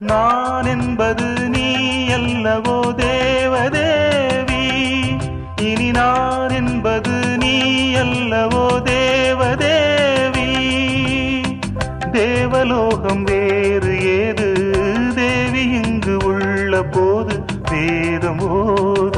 நான் என்பது நீ அல்லவோ தேவதேவி? இனி நான் என்பது நீ அல்லவோ தேவதேவி? தேவலோகம் வேறு ஏது? தேவி இங்கு உள்ள போது வேதம் ஓது.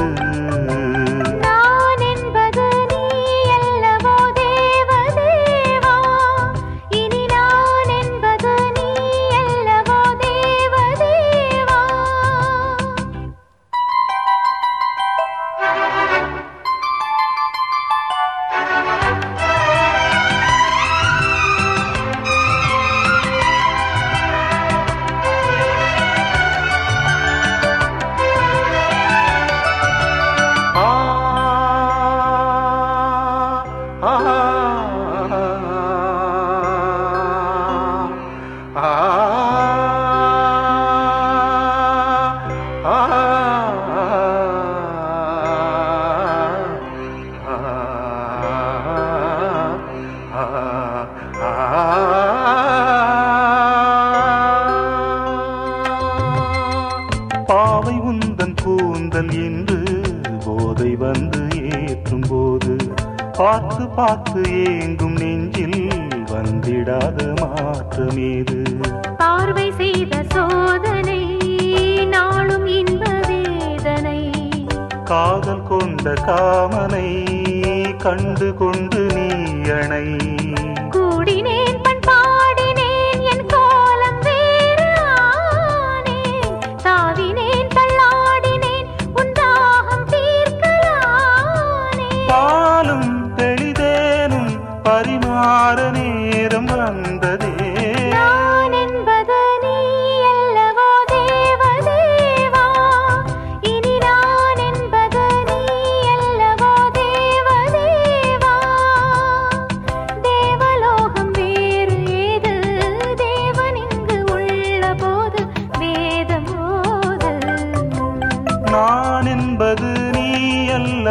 பாவை உந்தன் கூந்தல் என்று போதை வந்து ஏற்றும் போது பார்த்து பார்த்து ஏங்கும் நெஞ்சில் வந்திடாத மாற்றமேது பார்வை செய்த சோதனை நாளும் இன்ப வேதனை. காதல் கொண்ட காமனை கண்டு கொண்டு நீ அணை. கூடினேன் பண் பாடினேன் என் கோலம் வேறு ஆனேன் தாவினேன் தள்ளாடினேன் உன் தாகம் தீர்க்கலானே. பாலும் தெளிதேனும் பரிமாற நேரம் வந்ததே.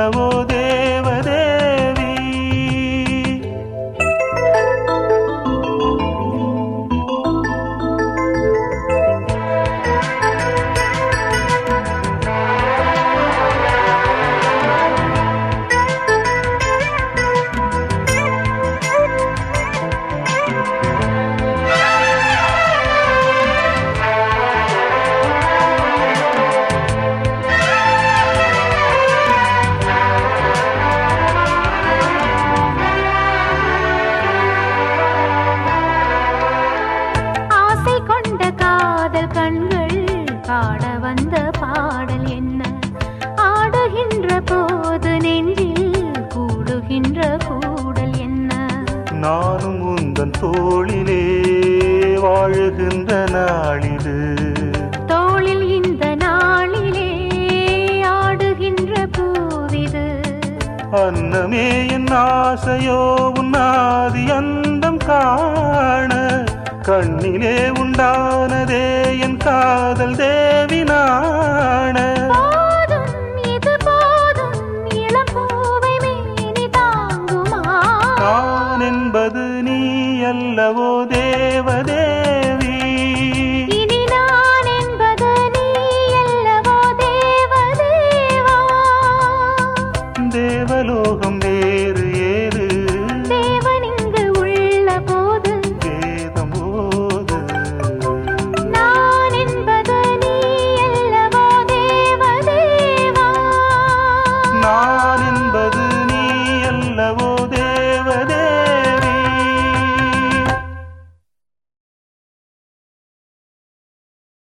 அல்லவோ நெஞ்சில் கூடுகின்ற கூடல் என்ன? நானும் உந்தன் தோளிலே வாழுகின்ற நாளிது. தோளில் இந்த நாளிலே ஆடுகின்ற பூவிது. அன்னமே என் ஆசையோ உன்னாதி அந்தம் காண. கண்ணிலே உண்டானதே என் காதல் தேவினா ಅಲ್ಲವೋ